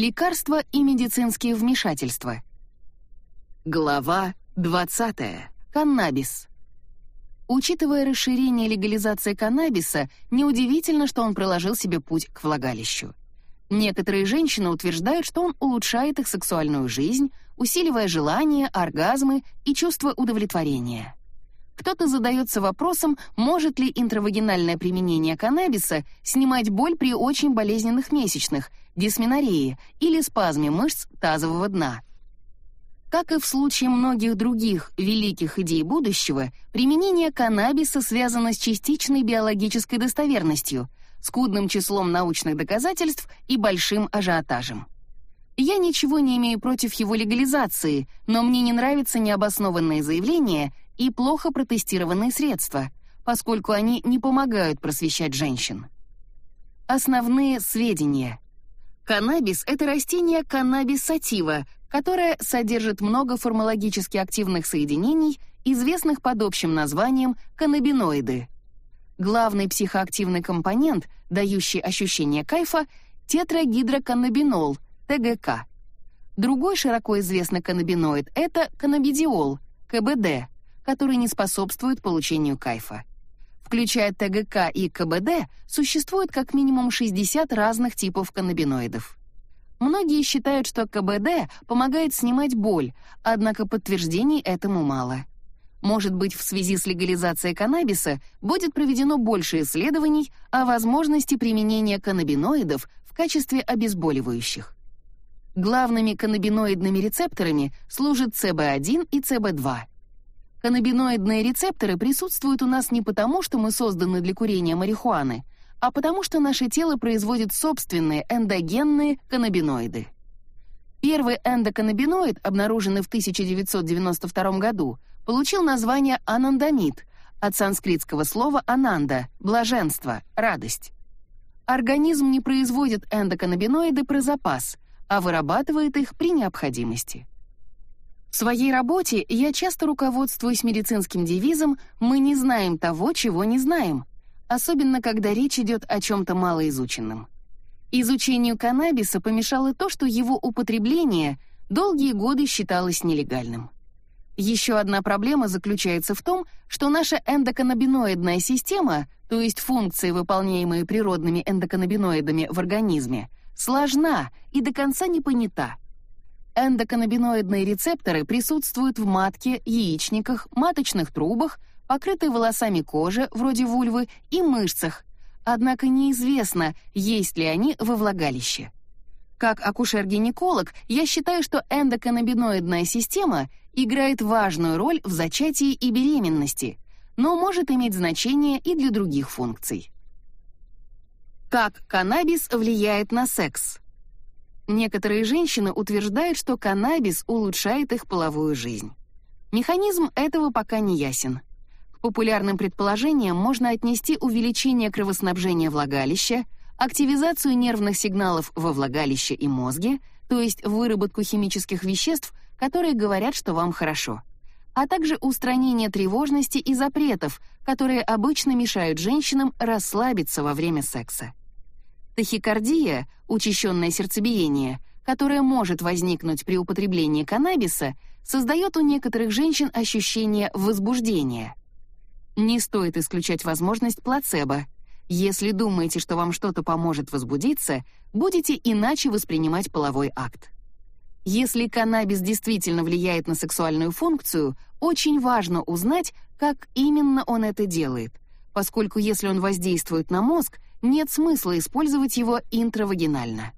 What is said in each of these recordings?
Лекарства и медицинские вмешательства. Глава 20. Каннабис. Учитывая расширение легализации каннабиса, неудивительно, что он проложил себе путь к влагалищу. Некоторые женщины утверждают, что он улучшает их сексуальную жизнь, усиливая желания, оргазмы и чувство удовлетворения. Кто-то задается вопросом, может ли интравагинальное применение каннабиса снимать боль при очень болезненных месячных, дисменорее или спазме мышц тазового дна. Как и в случае многих других великих идей будущего, применение каннабиса связано с частичной биологической достоверностью, скудным числом научных доказательств и большим ажиотажем. Я ничего не имею против его легализации, но мне не нравятся необоснованные заявления и плохо протестированные средства, поскольку они не помогают просвещать женщин. Основные сведения. Каннабис — это растение каннабис сатива, которое содержит много формологически активных соединений, известных под общим названием каннабиноиды. Главный психоактивный компонент, дающий ощущение кайфа — тетрагидроканнабинол, ТГК. Другой широко известный каннабиноид — это каннабидиол, КБД — который не способствует получению кайфа. Включая ТГК и КБД, существует как минимум 60 разных типов каннабиноидов. Многие считают, что КБД помогает снимать боль, однако подтверждений этому мало. Может быть, в связи с легализацией каннабиса будет проведено больше исследований о возможности применения каннабиноидов в качестве обезболивающих. Главными каннабиноидными рецепторами служат ЦБ1 и ЦБ2. Каннабиноидные рецепторы присутствуют у нас не потому, что мы созданы для курения марихуаны, а потому что наше тело производит собственные эндогенные каннабиноиды. Первый эндоканнабиноид, обнаруженный в 1992 году, получил название анандамид от санскритского слова ананда блаженство, радость. Организм не производит эндоканнабиноиды про запас, а вырабатывает их при необходимости. В своей работе я часто руководствуюсь медицинским девизом «Мы не знаем того, чего не знаем», особенно когда речь идет о чем-то малоизученном. Изучению каннабиса помешало то, что его употребление долгие годы считалось нелегальным. Еще одна проблема заключается в том, что наша эндоканнабиноидная система, то есть функции, выполняемые природными эндоканнабиноидами в организме, сложна и до конца не понята. Эндоканнабиноидные рецепторы присутствуют в матке, яичниках, маточных трубах, покрытой волосами кожи, вроде вульвы, и мышцах, однако неизвестно, есть ли они во влагалище. Как акушер-гинеколог, я считаю, что эндоканнабиноидная система играет важную роль в зачатии и беременности, но может иметь значение и для других функций. Как каннабис влияет на секс? Некоторые женщины утверждают, что каннабис улучшает их половую жизнь. Механизм этого пока не ясен. К популярным предположениям можно отнести увеличение кровоснабжения влагалища, активизацию нервных сигналов во влагалище и мозге, то есть выработку химических веществ, которые говорят, что вам хорошо, а также устранение тревожности и запретов, которые обычно мешают женщинам расслабиться во время секса. Тахикардия, учащенное сердцебиение, которое может возникнуть при употреблении каннабиса, создает у некоторых женщин ощущение возбуждения. Не стоит исключать возможность плацебо. Если думаете, что вам что-то поможет возбудиться, будете иначе воспринимать половой акт. Если каннабис действительно влияет на сексуальную функцию, очень важно узнать, как именно он это делает, поскольку если он воздействует на мозг, нет смысла использовать его интравагинально.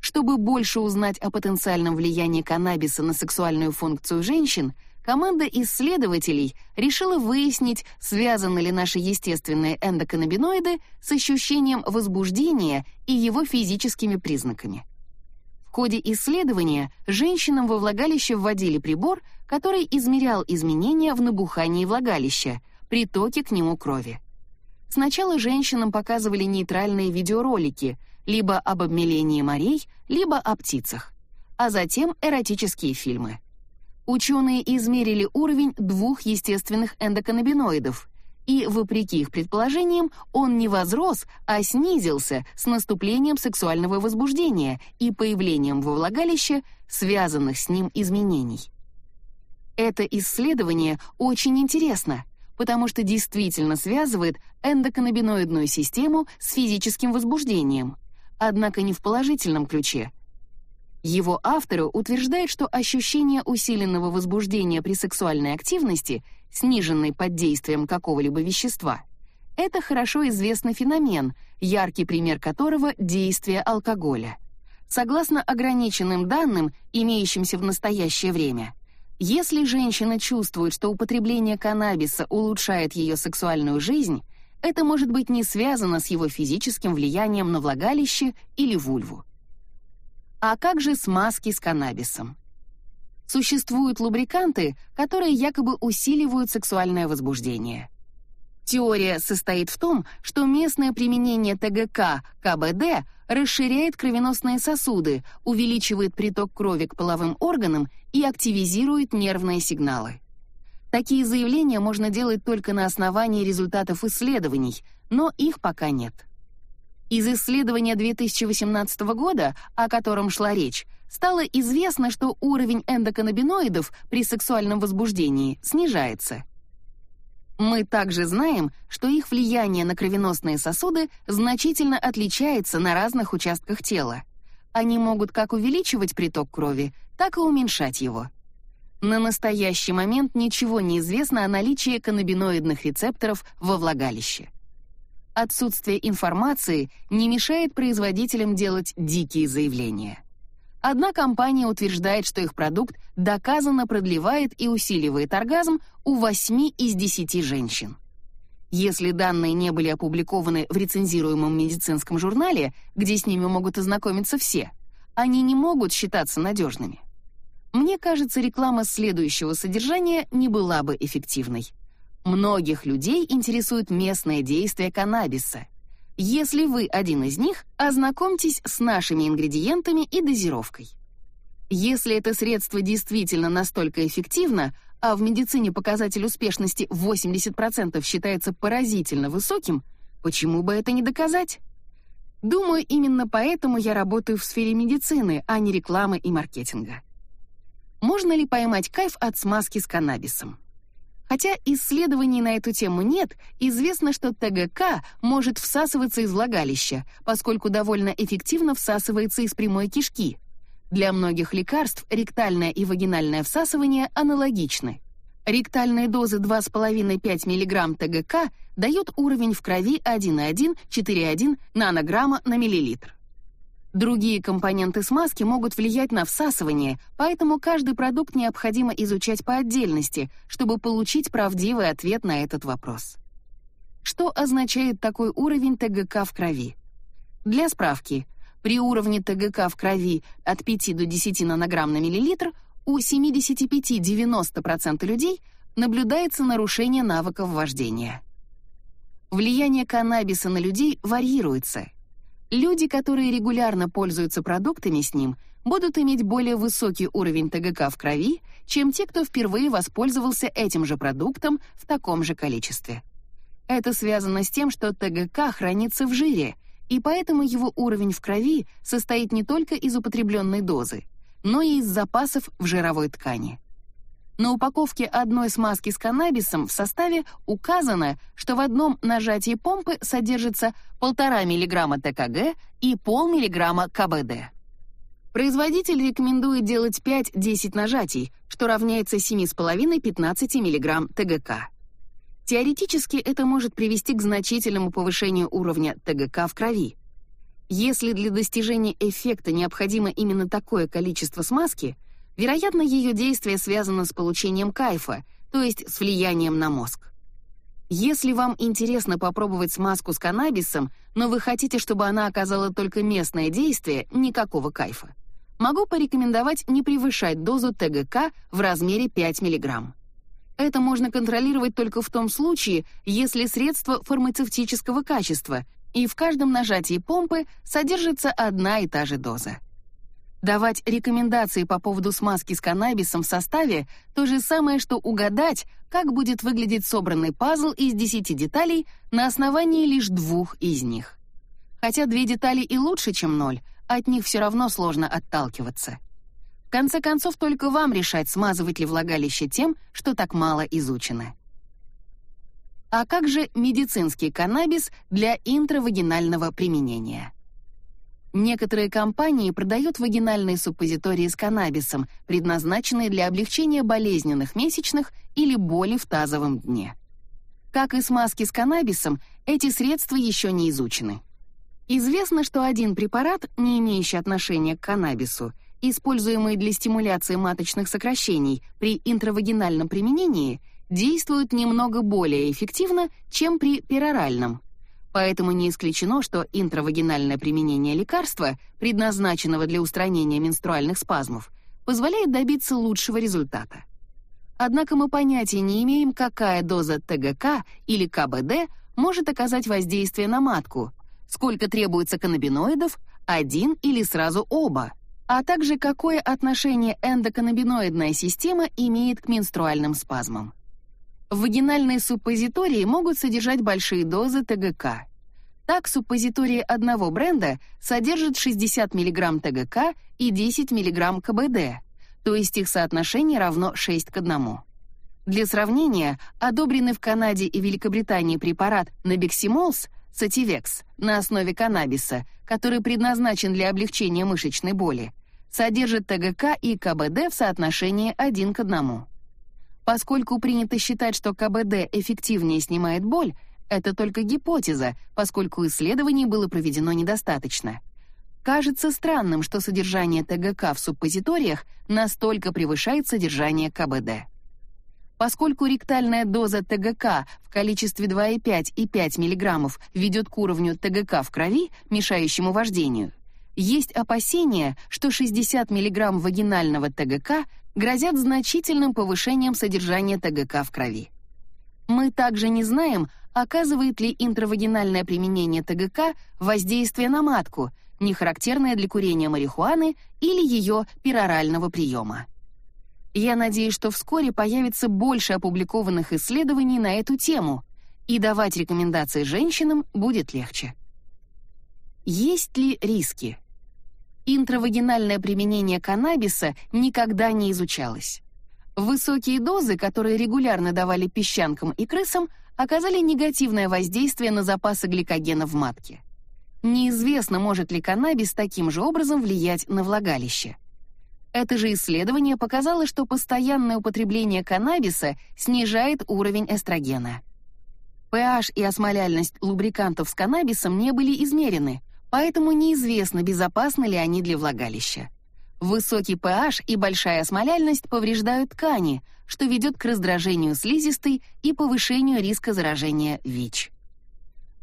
Чтобы больше узнать о потенциальном влиянии каннабиса на сексуальную функцию женщин, команда исследователей решила выяснить, связаны ли наши естественные эндоканнабиноиды с ощущением возбуждения и его физическими признаками. В ходе исследования женщинам во влагалище вводили прибор, который измерял изменения в набухании влагалища, притоке к нему крови. Сначала женщинам показывали нейтральные видеоролики, либо об обмелении морей, либо о птицах, а затем эротические фильмы. Ученые измерили уровень двух естественных эндоканнабиноидов и, вопреки их предположениям, он не возрос, а снизился с наступлением сексуального возбуждения и появлением во влагалище связанных с ним изменений. Это исследование очень интересно, потому что действительно связывает эндоканнабиноидную систему с физическим возбуждением, однако не в положительном ключе. Его авторы утверждают, что ощущение усиленного возбуждения при сексуальной активности, сниженной под действием какого-либо вещества, это хорошо известный феномен, яркий пример которого — действие алкоголя. Согласно ограниченным данным, имеющимся в настоящее время, если женщина чувствует, что употребление каннабиса улучшает ее сексуальную жизнь, это может быть не связано с его физическим влиянием на влагалище или вульву. А как же смазки с каннабисом? Существуют лубриканты, которые якобы усиливают сексуальное возбуждение. Теория состоит в том, что местное применение ТГК, КБД расширяет кровеносные сосуды, увеличивает приток крови к половым органам и активизирует нервные сигналы. Такие заявления можно делать только на основании результатов исследований, но их пока нет. Из исследования 2018 года, о котором шла речь, стало известно, что уровень эндоканнабиноидов при сексуальном возбуждении снижается. Мы также знаем, что их влияние на кровеносные сосуды значительно отличается на разных участках тела. Они могут как увеличивать приток крови, так и уменьшать его. На настоящий момент ничего не известно о наличии каннабиноидных рецепторов во влагалище. Отсутствие информации не мешает производителям делать дикие заявления. Одна компания утверждает, что их продукт доказанно продлевает и усиливает оргазм у 8 из 10 женщин. Если данные не были опубликованы в рецензируемом медицинском журнале, где с ними могут ознакомиться все, они не могут считаться надежными. Мне кажется, реклама следующего содержания не была бы эффективной. Многих людей интересует местное действие каннабиса — если вы один из них, ознакомьтесь с нашими ингредиентами и дозировкой. Если это средство действительно настолько эффективно, а в медицине показатель успешности 80% считается поразительно высоким, почему бы это не доказать? Думаю, именно поэтому я работаю в сфере медицины, а не рекламы и маркетинга. Можно ли поймать кайф от смазки с каннабисом? Хотя исследований на эту тему нет, известно, что ТГК может всасываться из влагалища, поскольку довольно эффективно всасывается из прямой кишки. Для многих лекарств ректальное и вагинальное всасывание аналогичны. Ректальные дозы 2,5-5 мг ТГК дают уровень в крови 1,1-4,1 нанограмма на миллилитр. Другие компоненты смазки могут влиять на всасывание, поэтому каждый продукт необходимо изучать по отдельности, чтобы получить правдивый ответ на этот вопрос. Что означает такой уровень ТГК в крови? Для справки, при уровне ТГК в крови от 5 до 10 нанограмм на миллилитр у 75-90% людей наблюдается нарушение навыков вождения. Влияние каннабиса на людей варьируется — Люди, которые регулярно пользуются продуктами с ним, будут иметь более высокий уровень ТГК в крови, чем те, кто впервые воспользовался этим же продуктом в таком же количестве. Это связано с тем, что ТГК хранится в жире, и поэтому его уровень в крови состоит не только из употребленной дозы, но и из запасов в жировой ткани. На упаковке одной смазки с каннабисом в составе указано, что в одном нажатии помпы содержится 1,5 мг ТКГ и полмиллиграмма КБД. Производитель рекомендует делать 5-10 нажатий, что равняется 7,5-15 мг ТГК. Теоретически это может привести к значительному повышению уровня ТГК в крови. Если для достижения эффекта необходимо именно такое количество смазки — Вероятно, ее действие связано с получением кайфа, то есть с влиянием на мозг. Если вам интересно попробовать смазку с каннабисом, но вы хотите, чтобы она оказала только местное действие, никакого кайфа, могу порекомендовать не превышать дозу ТГК в размере 5 мг. Это можно контролировать только в том случае, если средство фармацевтического качества, и в каждом нажатии помпы содержится одна и та же доза. Давать рекомендации по поводу смазки с каннабисом в составе — то же самое, что угадать, как будет выглядеть собранный пазл из 10 деталей на основании лишь двух из них. Хотя две детали и лучше, чем ноль, от них все равно сложно отталкиваться. В конце концов, только вам решать, смазывать ли влагалище тем, что так мало изучено. А как же медицинский каннабис для интравагинального применения? Некоторые компании продают вагинальные суппозитории с каннабисом, предназначенные для облегчения болезненных месячных или боли в тазовом дне. Как и смазки с каннабисом, эти средства еще не изучены. Известно, что один препарат, не имеющий отношения к каннабису, используемый для стимуляции маточных сокращений при интравагинальном применении, действует немного более эффективно, чем при пероральном. Поэтому не исключено, что интравагинальное применение лекарства, предназначенного для устранения менструальных спазмов, позволяет добиться лучшего результата. Однако мы понятия не имеем, какая доза ТГК или КБД может оказать воздействие на матку, сколько требуется каннабиноидов, один или сразу оба, а также какое отношение эндоканнабиноидная система имеет к менструальным спазмам. Вагинальные суппозитории могут содержать большие дозы ТГК. Так, суппозитории одного бренда содержат 60 мг ТГК и 10 мг КБД, то есть их соотношение равно 6 к 1. Для сравнения, одобренный в Канаде и Великобритании препарат Набексимолс – Сативекс на основе каннабиса, который предназначен для облегчения мышечной боли, содержит ТГК и КБД в соотношении 1 к 1. Поскольку принято считать, что КБД эффективнее снимает боль, это только гипотеза, поскольку исследований было проведено недостаточно. Кажется странным, что содержание ТГК в суппозиториях настолько превышает содержание КБД. Поскольку ректальная доза ТГК в количестве 2,5 и 5 мг ведет к уровню ТГК в крови, мешающему вождению, есть опасения, что 60 мг вагинального ТГК грозят значительным повышением содержания ТГК в крови. Мы также не знаем, оказывает ли интравагинальное применение ТГК воздействие на матку, не характерное для курения марихуаны или ее перорального приема. Я надеюсь, что вскоре появится больше опубликованных исследований на эту тему, и давать рекомендации женщинам будет легче. Есть ли риски? Интравагинальное применение каннабиса никогда не изучалось. Высокие дозы, которые регулярно давали песчанкам и крысам, оказали негативное воздействие на запасы гликогена в матке. Неизвестно, может ли каннабис таким же образом влиять на влагалище. Это же исследование показало, что постоянное употребление каннабиса снижает уровень эстрогена. pH и осмоляльность лубрикантов с каннабисом не были измерены, поэтому неизвестно, безопасны ли они для влагалища. Высокий pH и большая осмоляльность повреждают ткани, что ведет к раздражению слизистой и повышению риска заражения ВИЧ.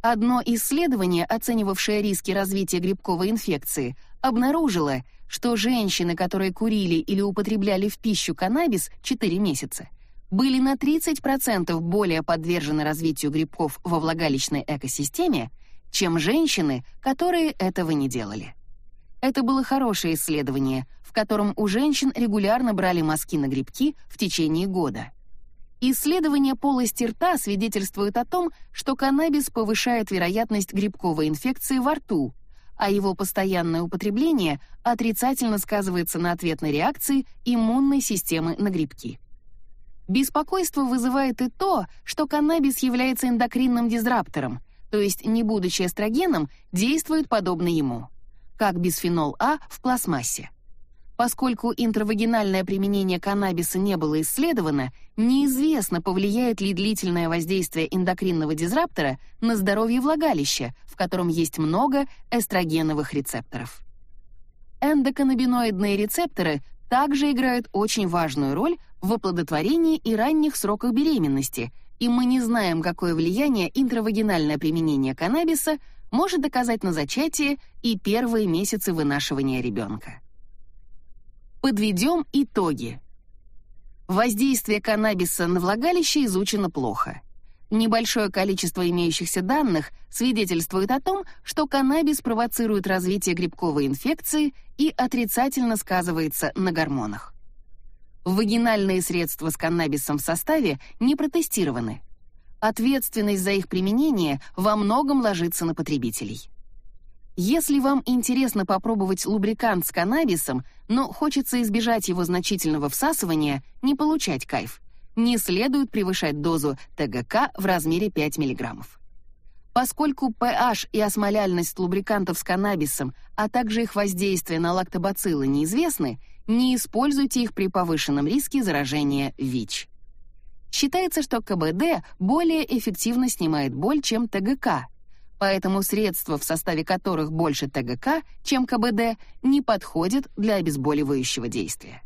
Одно исследование, оценивавшее риски развития грибковой инфекции, обнаружило, что женщины, которые курили или употребляли в пищу каннабис 4 месяца, были на 30% более подвержены развитию грибков во влагалищной экосистеме, чем женщины, которые этого не делали. Это было хорошее исследование, в котором у женщин регулярно брали мазки на грибки в течение года. Исследования полости рта свидетельствуют о том, что каннабис повышает вероятность грибковой инфекции во рту, а его постоянное употребление отрицательно сказывается на ответной реакции иммунной системы на грибки. Беспокойство вызывает и то, что каннабис является эндокринным дизраптором, то есть, не будучи эстрогеном, действует подобно ему, как бисфенол А в пластмассе. Поскольку интравагинальное применение каннабиса не было исследовано, неизвестно, повлияет ли длительное воздействие эндокринного дизраптора на здоровье влагалища, в котором есть много эстрогеновых рецепторов. Эндоканнабиноидные рецепторы также играют очень важную роль в оплодотворении и ранних сроках беременности, и мы не знаем, какое влияние интравагинальное применение каннабиса может оказать на зачатие и первые месяцы вынашивания ребенка. Подведем итоги. Воздействие каннабиса на влагалище изучено плохо. Небольшое количество имеющихся данных свидетельствует о том, что каннабис провоцирует развитие грибковой инфекции и отрицательно сказывается на гормонах. Вагинальные средства с каннабисом в составе не протестированы. Ответственность за их применение во многом ложится на потребителей. Если вам интересно попробовать лубрикант с каннабисом, но хочется избежать его значительного всасывания, не получать кайф, не следует превышать дозу ТГК в размере 5 мг. Поскольку pH и осмоляльность лубрикантов с каннабисом, а также их воздействие на лактобациллы неизвестны, не используйте их при повышенном риске заражения ВИЧ. Считается, что КБД более эффективно снимает боль, чем ТГК, поэтому средства, в составе которых больше ТГК, чем КБД, не подходят для обезболивающего действия.